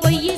பொய்ய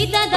ಸೀತದ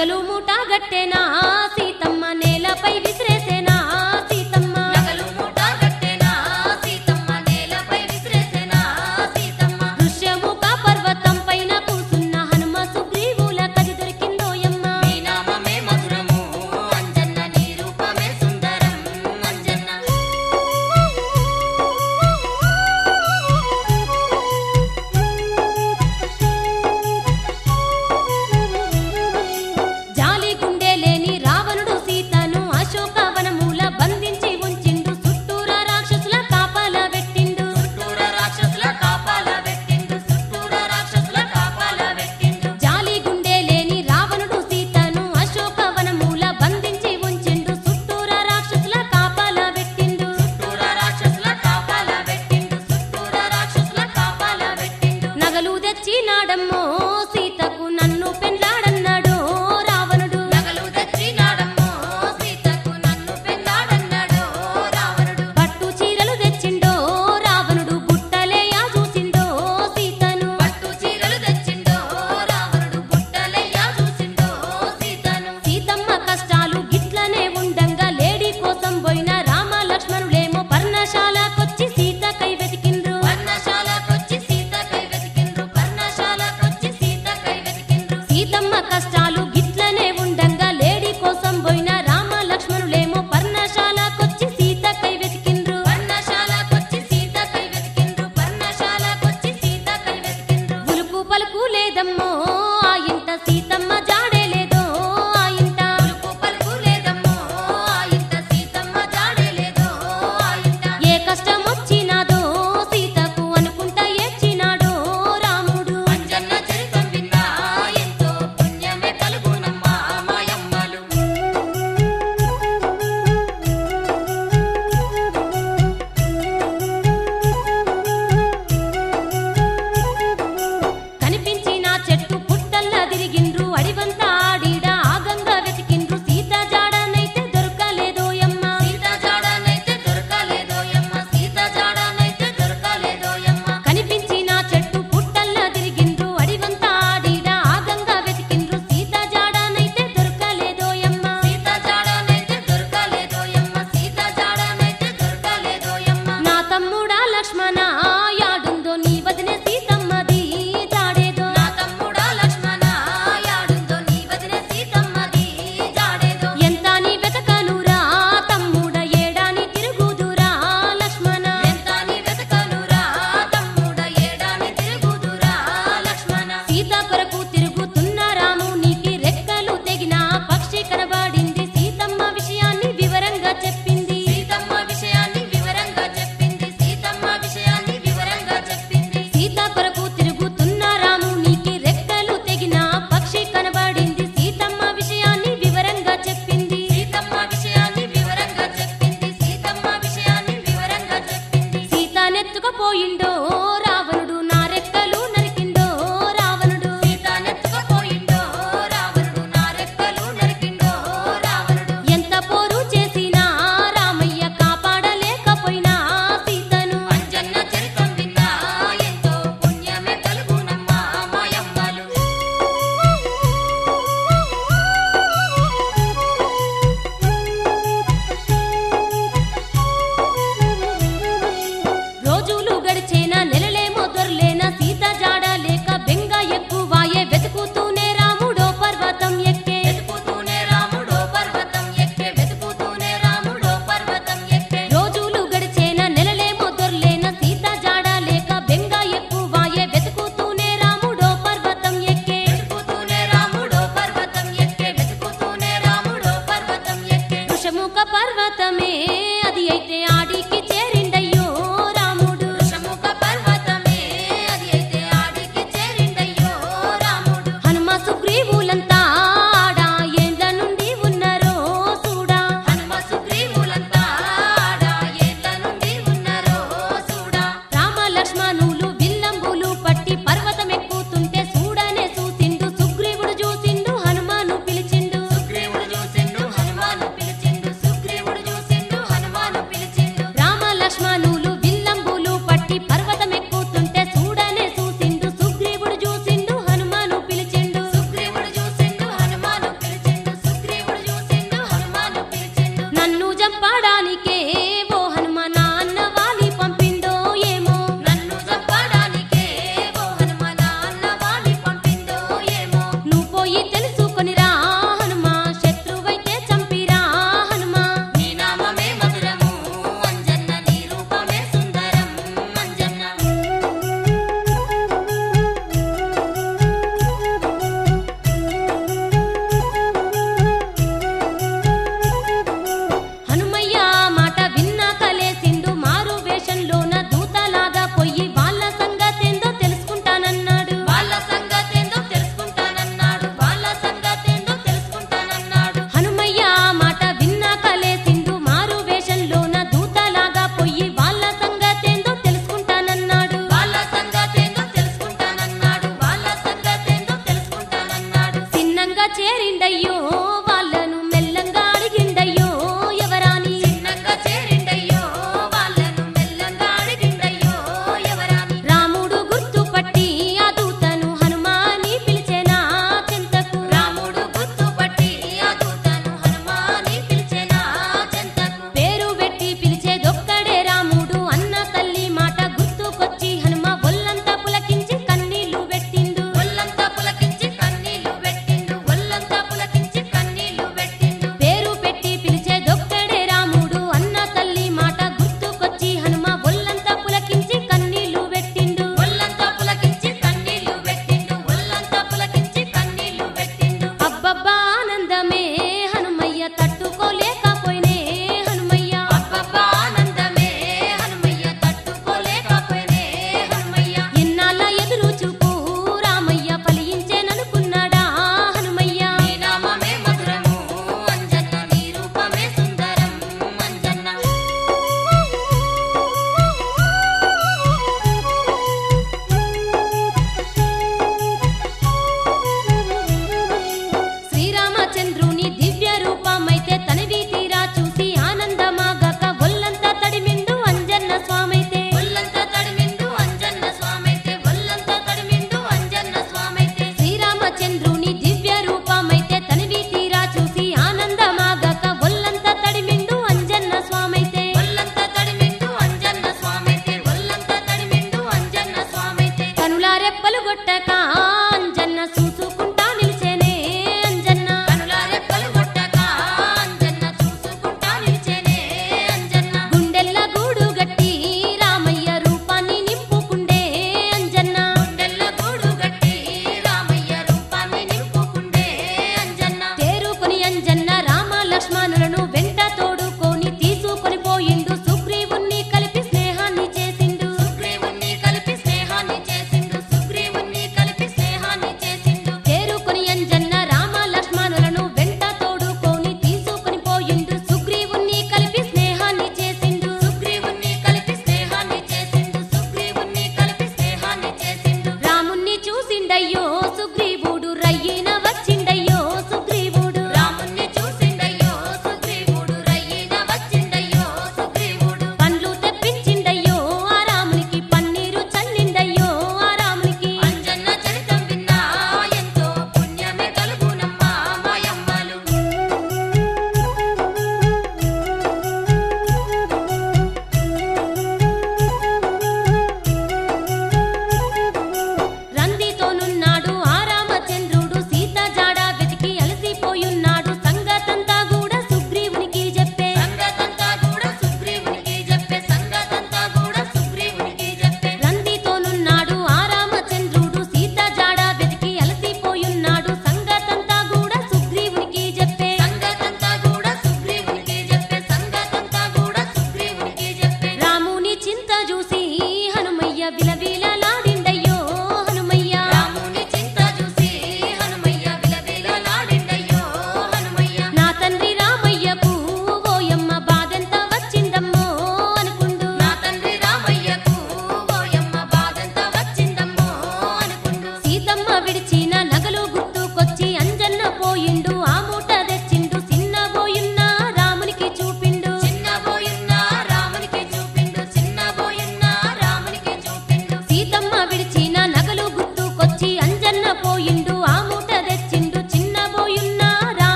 ظلوم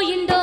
No puedo.